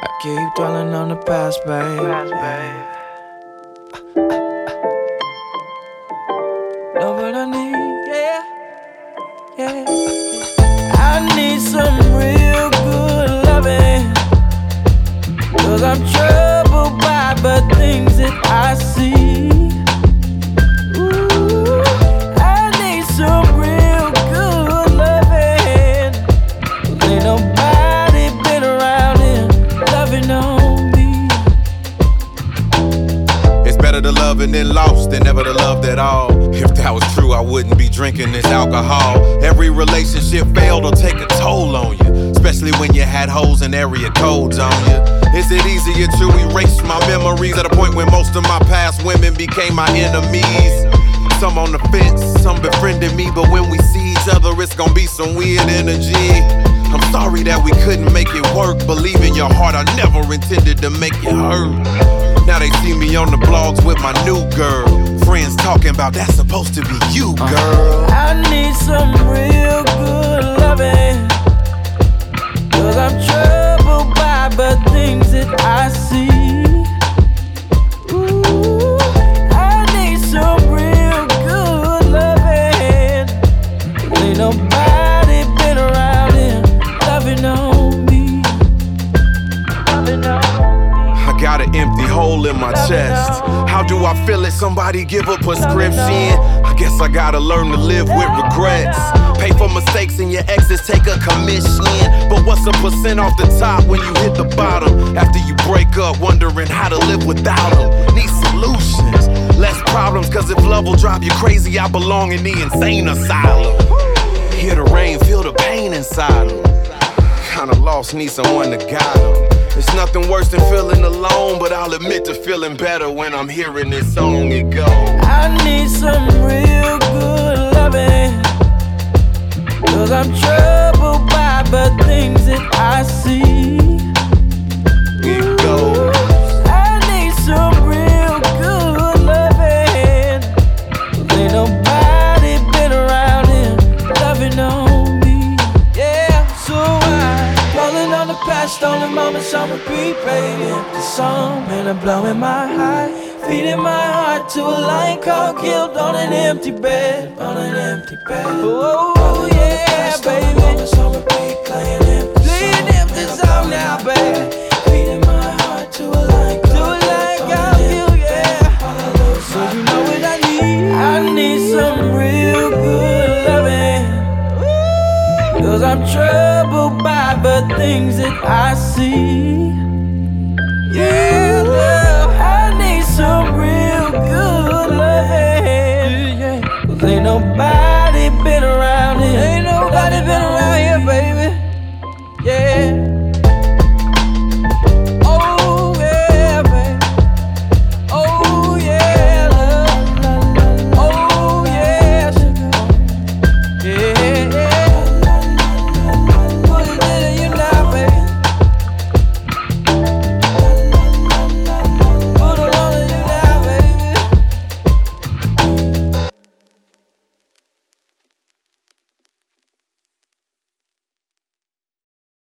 I keep dwelling on the past, babe. No, but I need, yeah, yeah. I need some real Better to love and then lost than never to loved at all. If that was true, I wouldn't be drinking this alcohol. Every relationship failed or take a toll on you, especially when you had holes and area codes on you. Is it easier to erase my memories at a point when most of my past women became my enemies? Some on the fence, some befriending me, but when we see each other, it's gonna be some weird energy. I'm sorry that we couldn't make it work. Believe in your heart, I never intended to make it hurt. Now they see me on the blogs with my new girl. Friends talking about that's supposed to be you, uh-huh. girl. I need some got an empty hole in my chest. How do I feel it? Somebody give a prescription. I guess I gotta learn to live with regrets. Pay for mistakes and your exes take a commission. But what's a percent off the top when you hit the bottom? After you break up, wondering how to live without them. Need solutions, less problems. Cause if love will drive you crazy, I belong in the insane asylum. Hear the rain, feel the pain inside them. Kinda lost, need someone to guide them. It's nothing worse than feeling alone, but I'll admit to feeling better when I'm hearing this song. It goes. Past, the moments on repeat, playing empty song, and I'm blowing my high. Feeding my heart to a lion called killed on an empty bed, on an empty bed. Oh, yeah, baby. Playing empty song now, baby. Feeding my heart to a lion called killed, yeah. So you know what I need? I need some real good loving. Cause I'm troubled but things that I see.